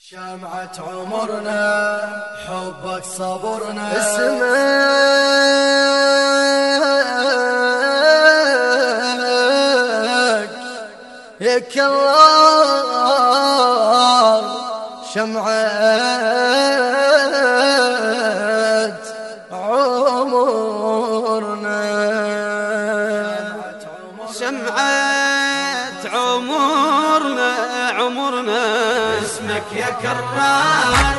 شمعة عمرنا حبك صبرنا. اسمك يكرر شمعة عمرنا. شمعة يا كرار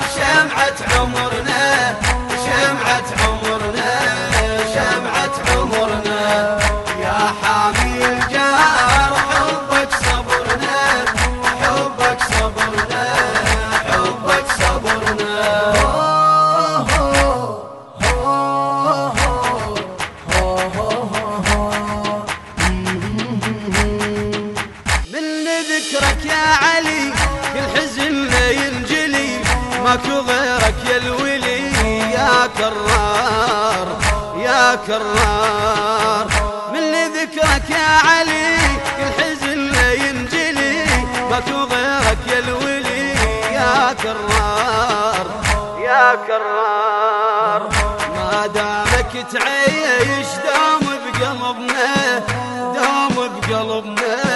يا كرار من ذكرك يا علي كل حزن لا ينجلي. ماكو غيرك يا الولي يا كرار يا كرار. ما دامك تعيش دوم بقلبنا دوم بقلبنا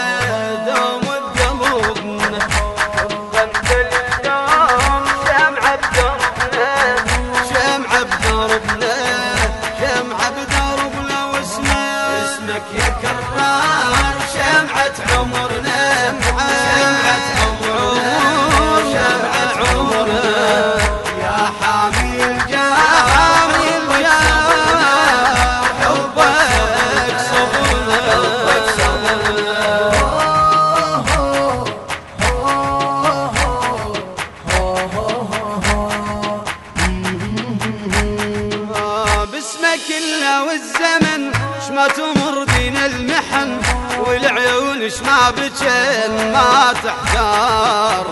والزمن شما تمر بينا المحن والعيون شما بجن ما تحتار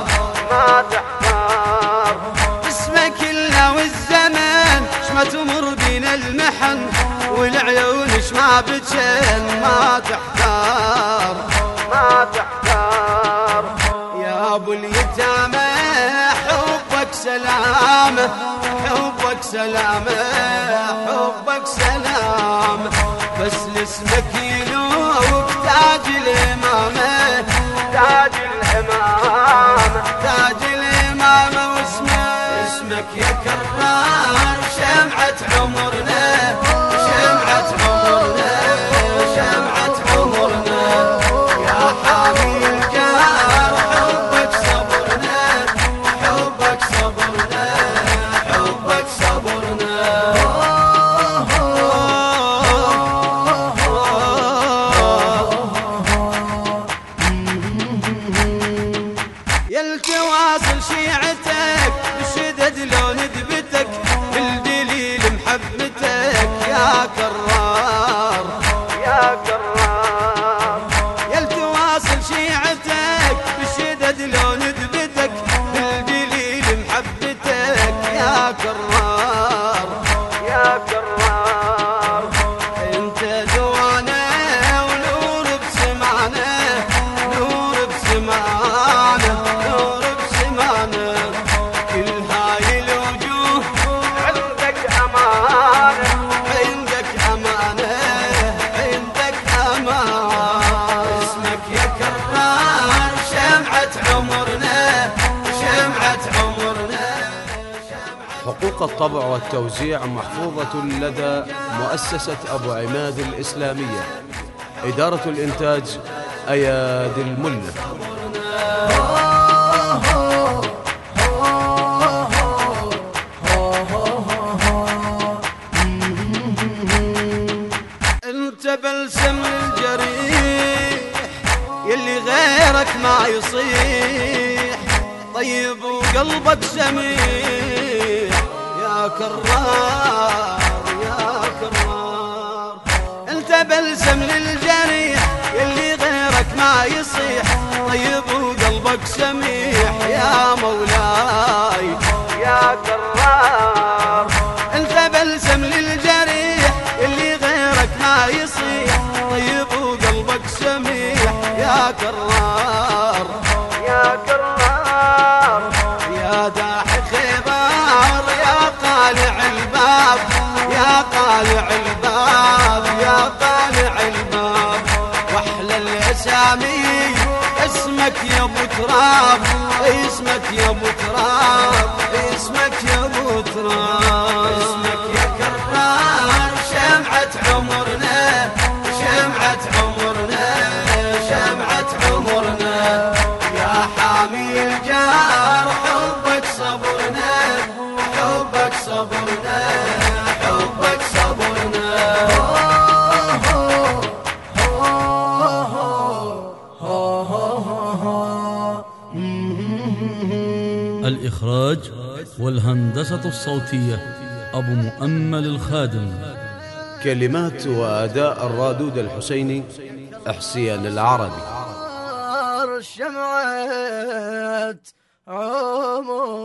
ما تحتار باسمك إلا والزمن شما تمر بينا المحن والعيون شما بجن ما تحتار ما تحتار يا أبو اليتامى حبك سلامة حبك سلامة حبك سلامة. بس لاسمك يلوك يلتواصل شيعتك حقوق الطبع والتوزيع محفوظة لدى مؤسسة أبو عماد الإسلامية. إدارة الإنتاج أياد الملة أنت بلسم الجريح يلي غيرك ما يصيح. طيب وقلبك سميح. يا كرار اسمك يا أبو تراب اسمك يا أبو تراب اسمك يا أبو تراب. اسمك يا كرار شمعة عمرنا شمعة عمرنا شمعة عمرنا. يا حامي الجار حبك صبرنا حبك صبرنا. الإخراج والهندسة الصوتية أبو مؤمل الخادم. كلمات وأداء الرادود الحسيني إحسين العربي. شمعة عمرنا.